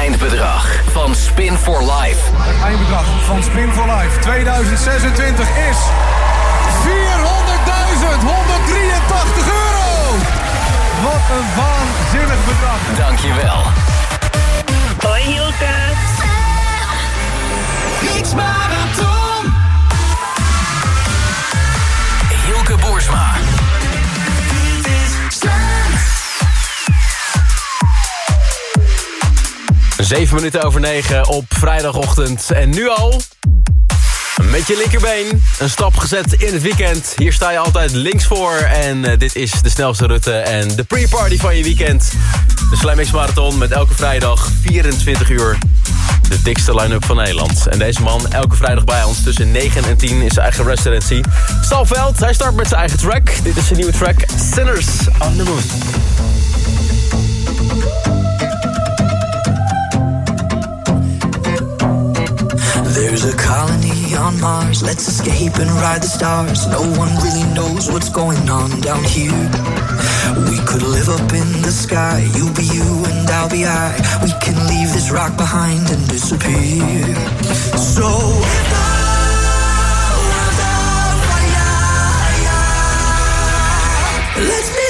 eindbedrag van Spin for Life. Het eindbedrag van Spin for Life 2026 is 400.183 euro. Wat een waanzinnig bedrag. Dankjewel. Hoi Hilke. Mix Marathon. Hilke Boersma. Zeven minuten over negen op vrijdagochtend. En nu al... Met je linkerbeen, een stap gezet in het weekend. Hier sta je altijd links voor. En eh, dit is de snelste route en de pre-party van je weekend. De Slam X Marathon met elke vrijdag 24 uur. De dikste line-up van Nederland. En deze man elke vrijdag bij ons tussen 9 en 10 in zijn eigen residency. Stalveld, hij start met zijn eigen track. Dit is zijn nieuwe track, Sinners on the Moon. There's a colony on Mars. Let's escape and ride the stars. No one really knows what's going on down here. We could live up in the sky. You be you and I'll be I. We can leave this rock behind and disappear. So. Let's be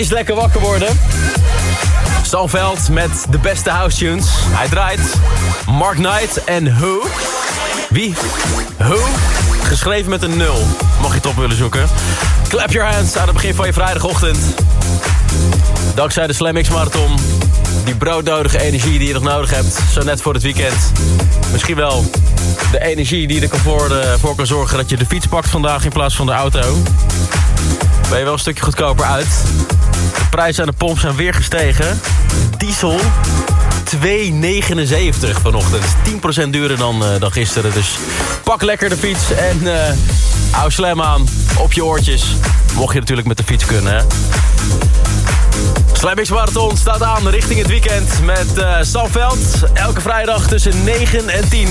is Lekker Wakker Worden. Stalveld met de beste house tunes. Hij draait Mark Knight en Who. Wie? Who? Geschreven met een nul. Mag je het op willen zoeken. Clap your hands aan het begin van je vrijdagochtend. Dankzij de Slam X Marathon. Die broodnodige energie die je nog nodig hebt. Zo net voor het weekend. Misschien wel de energie die er kan voor, eh, voor kan zorgen dat je de fiets pakt vandaag in plaats van de auto. Ben je wel een stukje goedkoper uit. De prijzen aan de pomp zijn weer gestegen. Diesel 2,79 vanochtend. 10% duurder dan, eh, dan gisteren. Dus pak lekker de fiets en eh hou slam aan op je oortjes. Mocht je natuurlijk met de fiets kunnen, hè. Staat aan richting het weekend met eh Salveld. Elke vrijdag tussen 9 en 10.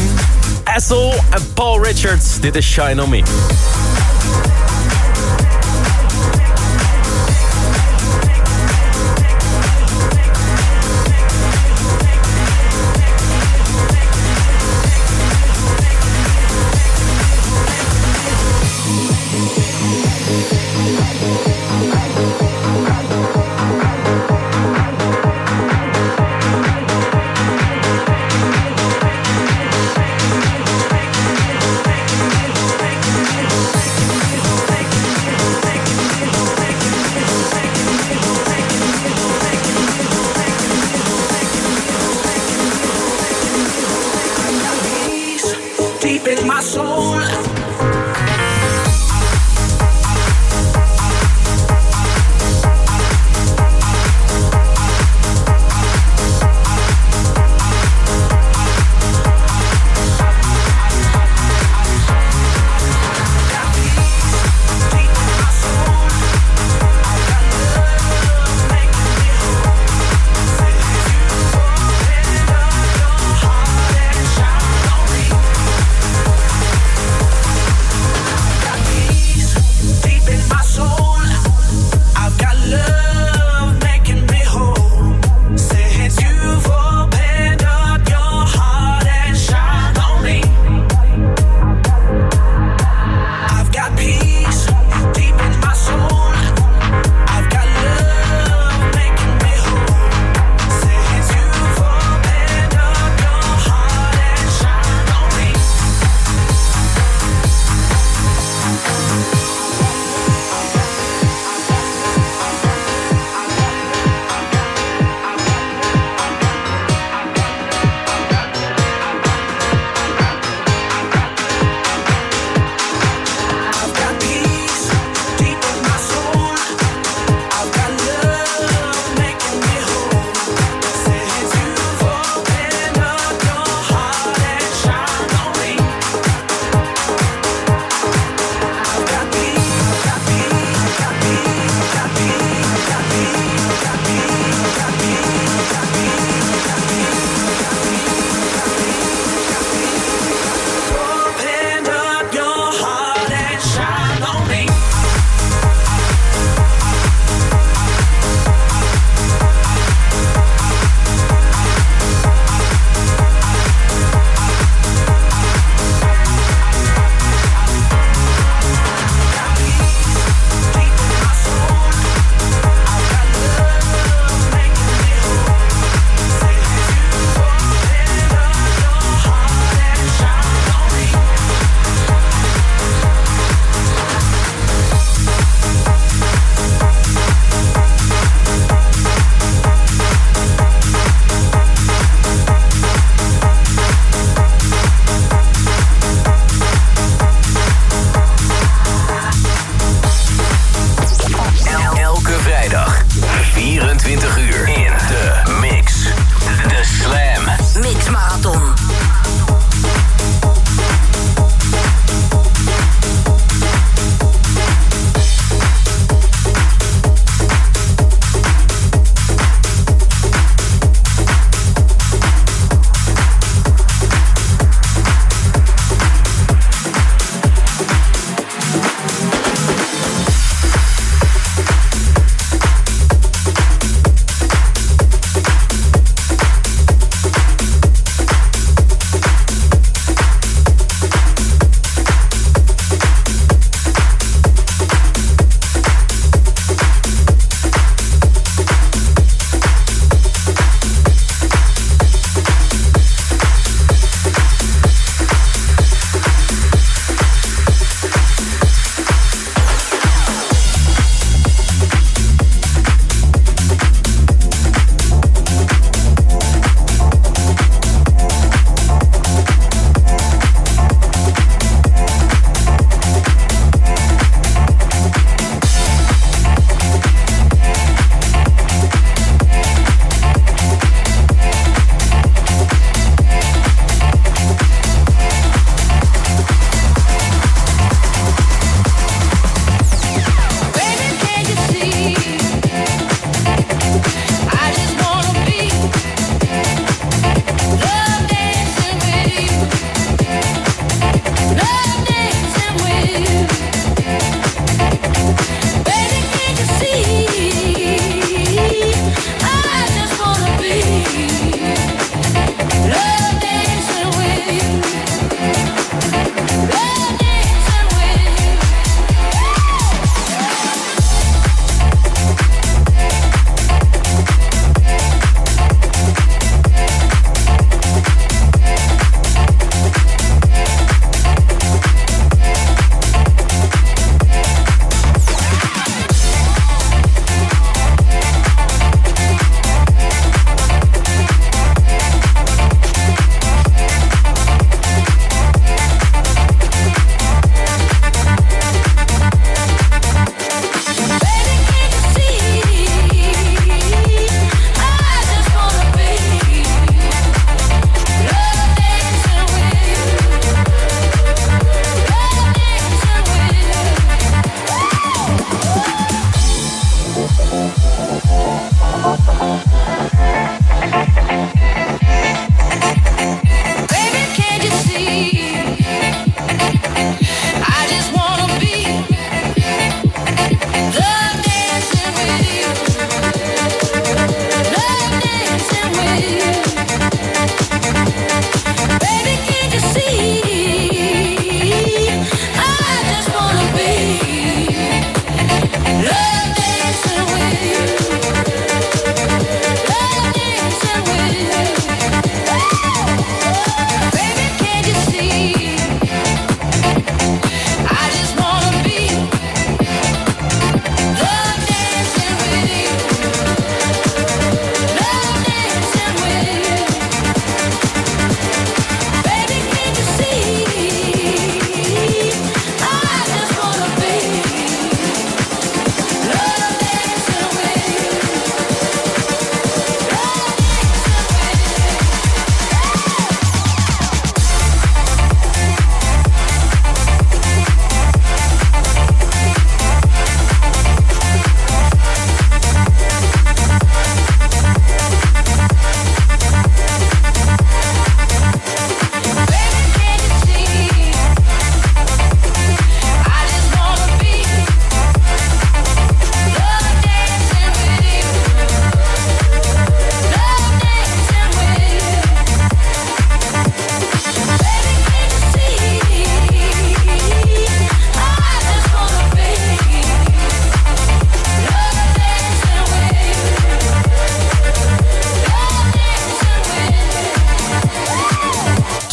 Essel en Paul Richards. Dit is Shine On Me.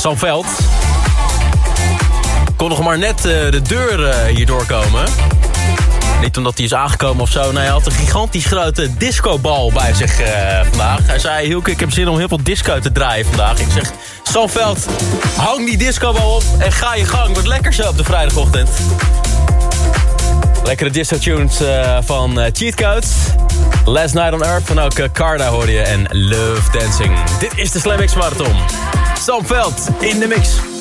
Sam Veld. Kon nog maar net eh, de deur eh, hier doorkomen. Niet omdat hij is aangekomen of zo. Nee, hij had een gigantisch grote discobal bij zich eh, vandaag. Hij zei, Hielke, ik heb zin om heel veel disco te draaien vandaag. Ik zeg, Sanveld, hang die discobal op en ga je gang. Wordt lekker zo op de vrijdagochtend. Lekkere disco tunes eh, van eh, Cheat Codes. Last Night on Earth van ook eh, Carda hoorde je en Love Dancing. Dit is de Slam X Marathon. Sam Veld in de mix.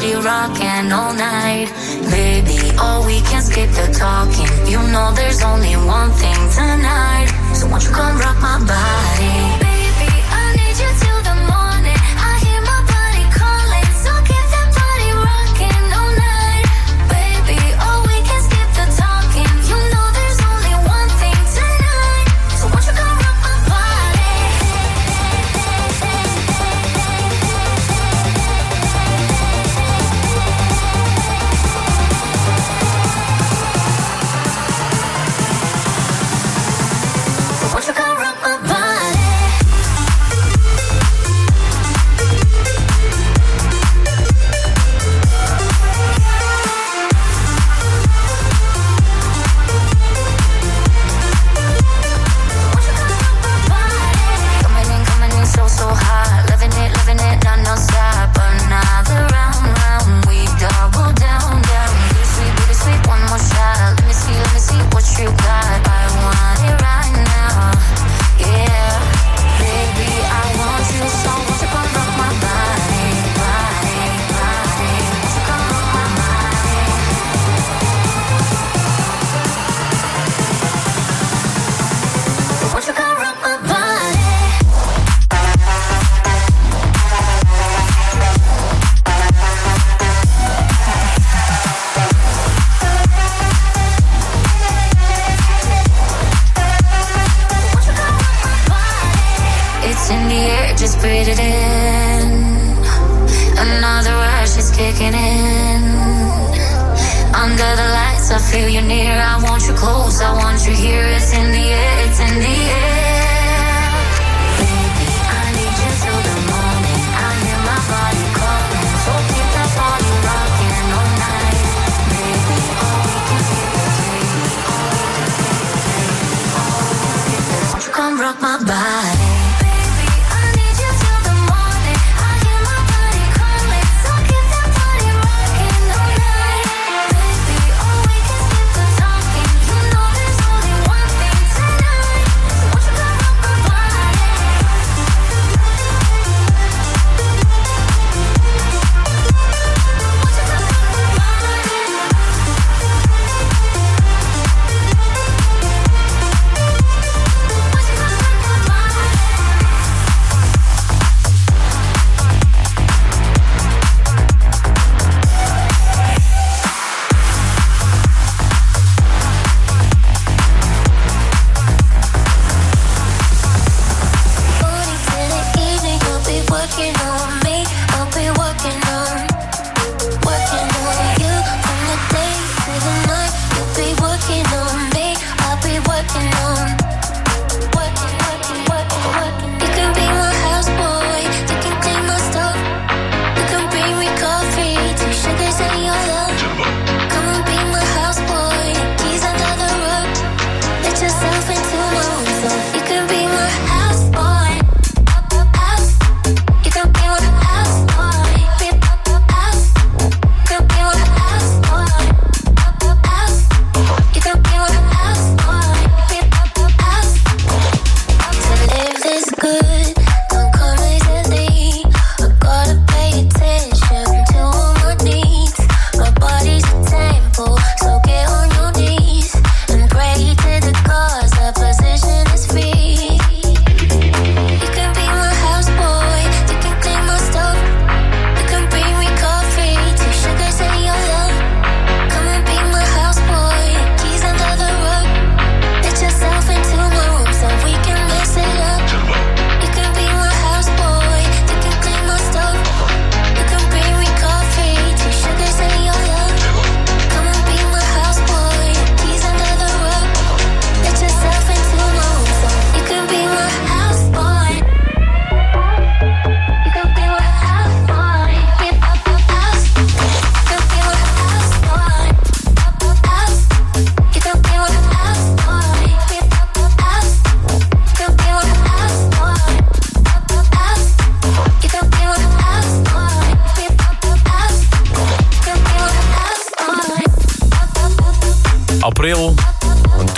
party rocking all night.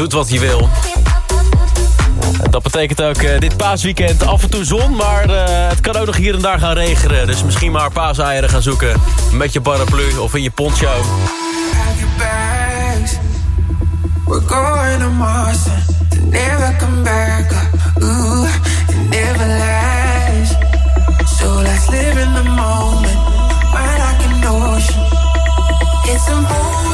doet wat je wil. Dat betekent ook eh, dit paasweekend af en toe zon, maar eh, het kan ook nog hier en daar gaan regenen. Dus misschien maar paaseieren gaan zoeken met je paraplu of in je poncho. It's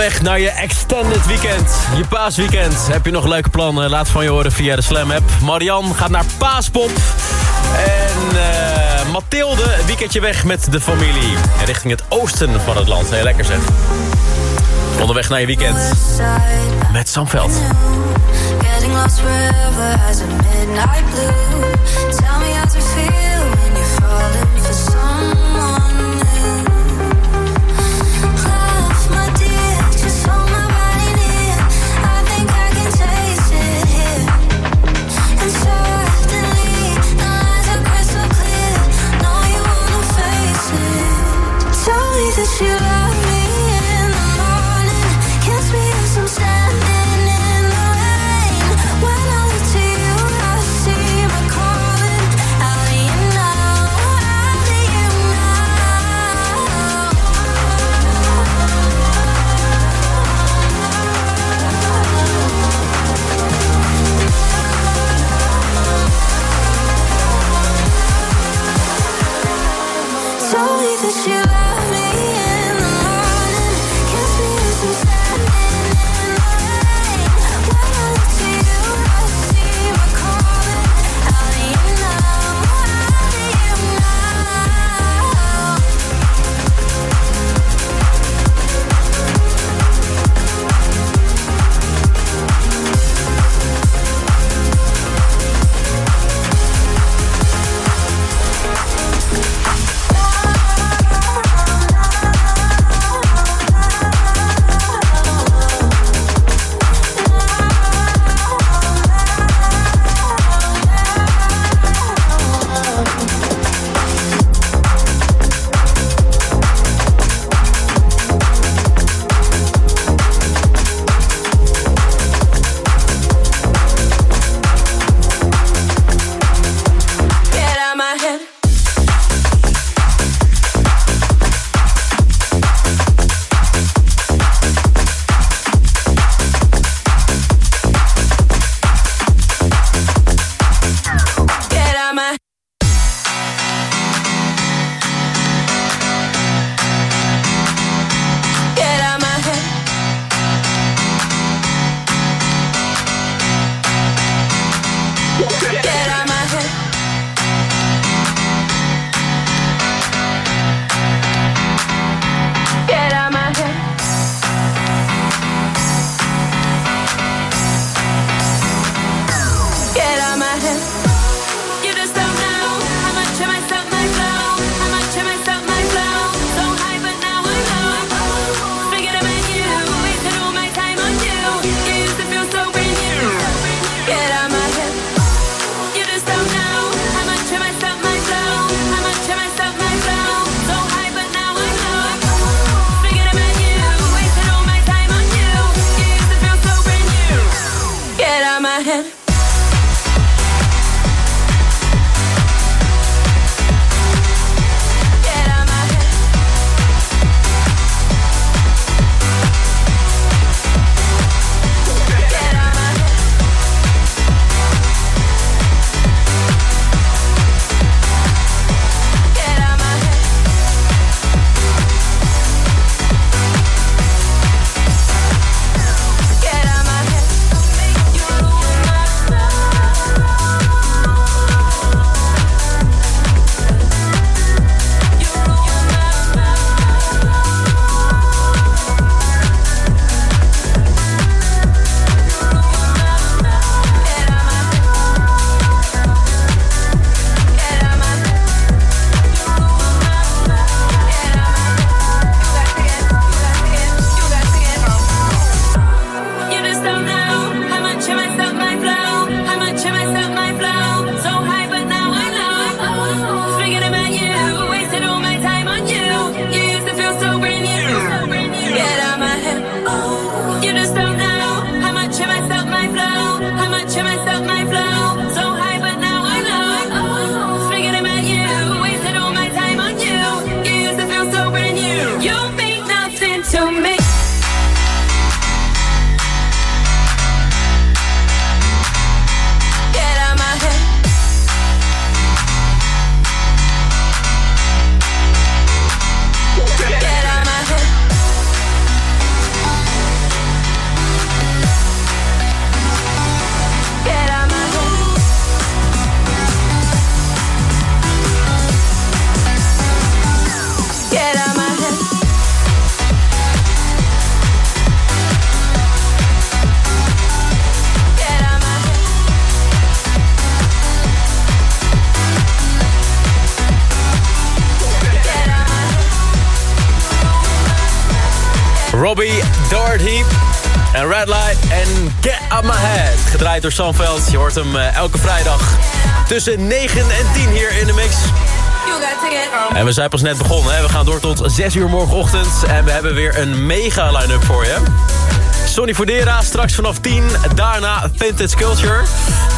weg naar je extended weekend. Je paasweekend. Heb je nog leuke plannen? Laat van je horen via de Slam app. Marian gaat naar Paaspop. En uh, Mathilde, weekendje weg met de familie. En richting het oosten van het land. Heel lekker zeg. Onderweg naar je weekend. Met Samveld. Yeah. Robbie Doherty. En Red Light en Get Up My Head. Gedraaid door Sanveld. Je hoort hem eh, elke vrijdag tussen 9 en 10 hier in de mix. En we zijn pas net begonnen. Hè? We gaan door tot 6 uur morgenochtend. En we hebben weer een mega line-up voor je. Sonny Fodera, straks vanaf 10. Daarna Vintage Culture.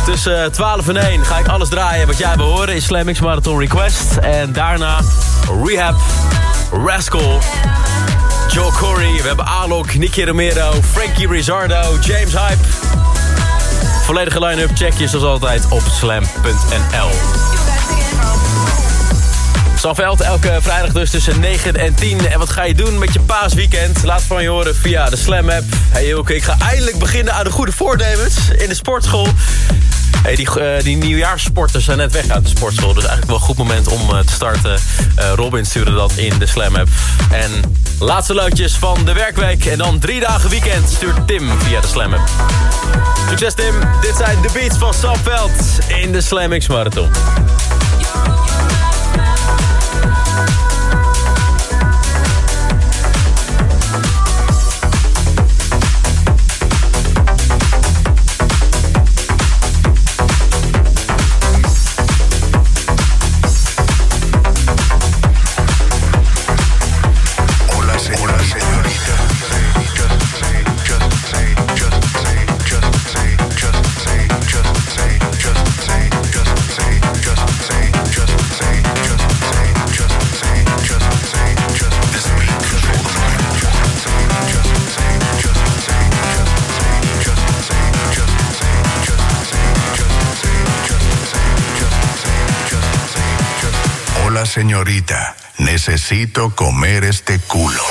Tussen 12 en 1 ga ik alles draaien wat jij wil horen in Slam Marathon Request. En daarna Rehab, Rascal, Joe Corey. We hebben Alok, Nicky Romero, Frankie Rizzardo, James Hype. Volledige line-up check je zoals altijd op slam.nl. Sanveld, elke vrijdag dus tussen 9 en 10. En wat ga je doen met je paasweekend? Laat van je horen via de Slam-app. Hey Hilke, ik ga eindelijk beginnen aan de goede voornemens in de sportschool. Hey, die, uh, die nieuwjaarssporters zijn net weg uit de sportschool. Dus eigenlijk wel een goed moment om uh, te starten. Uh, Robin stuurde dat in de Slam-app. En laatste luidjes van de werkweek. En dan drie dagen weekend stuurt Tim via de Slam-app. Succes Tim. Dit zijn de beats van Sanveld in de Slam X Marathon. Bye. Señorita, necesito comer este culo.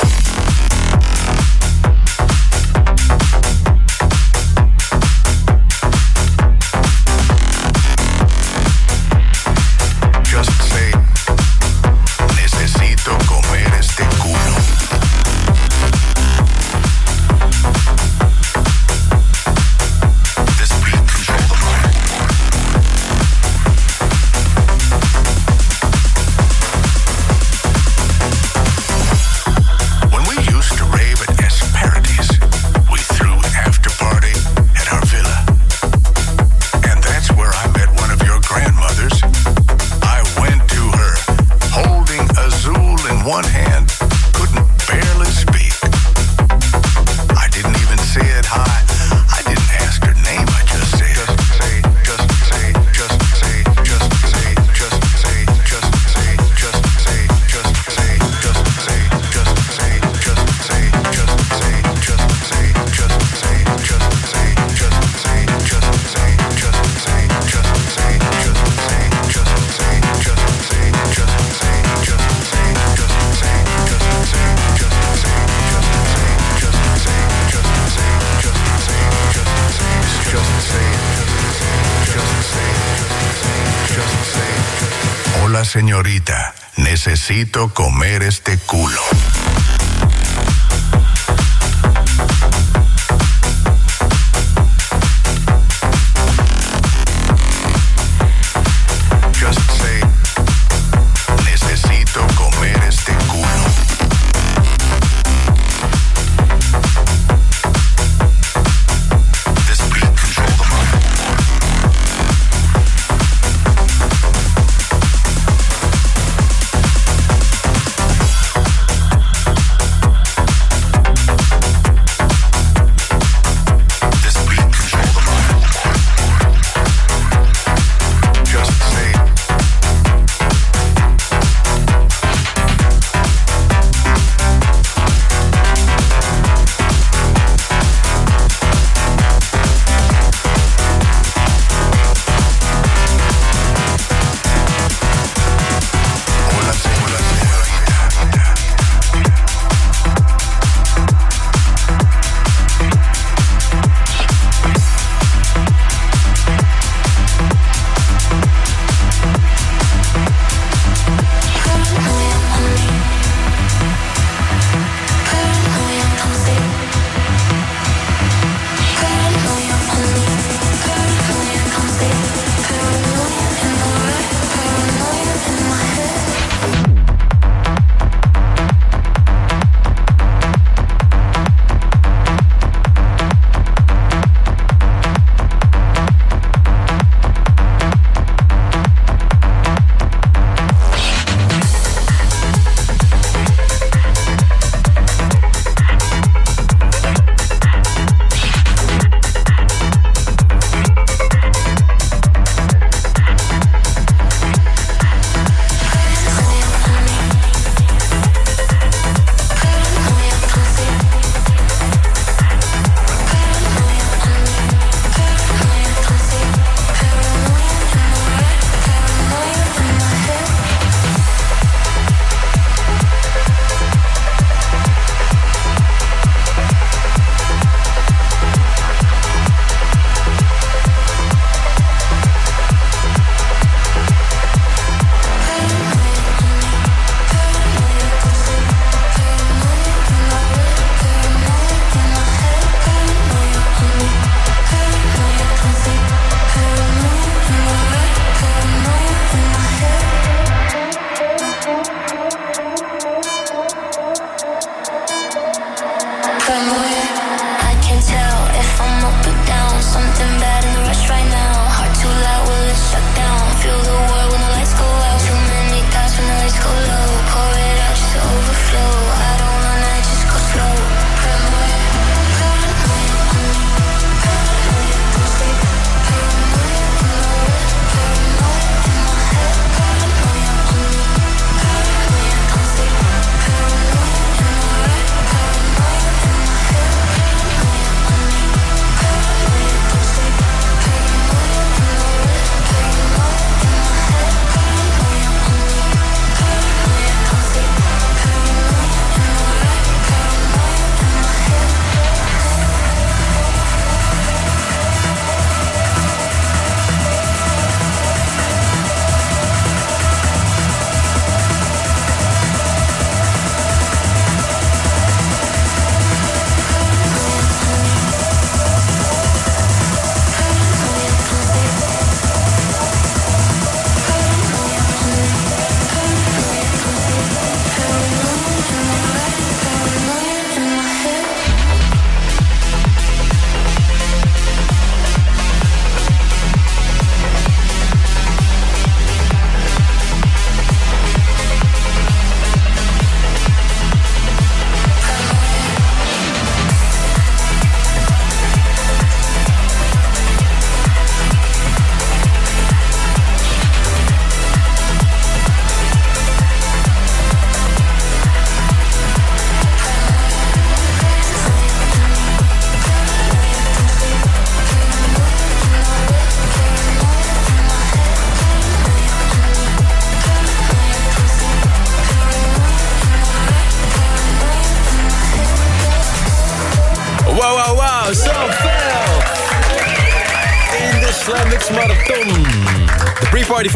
Señorita, necesito comer este culo.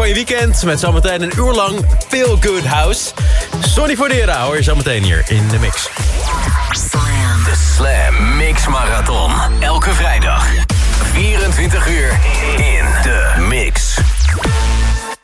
van weekend met zometeen een uur lang Feel Good House. Sonny Fodera hoor je zometeen hier in de mix. Slam. De Slam Mix Marathon. Elke vrijdag. 24 uur in de mix.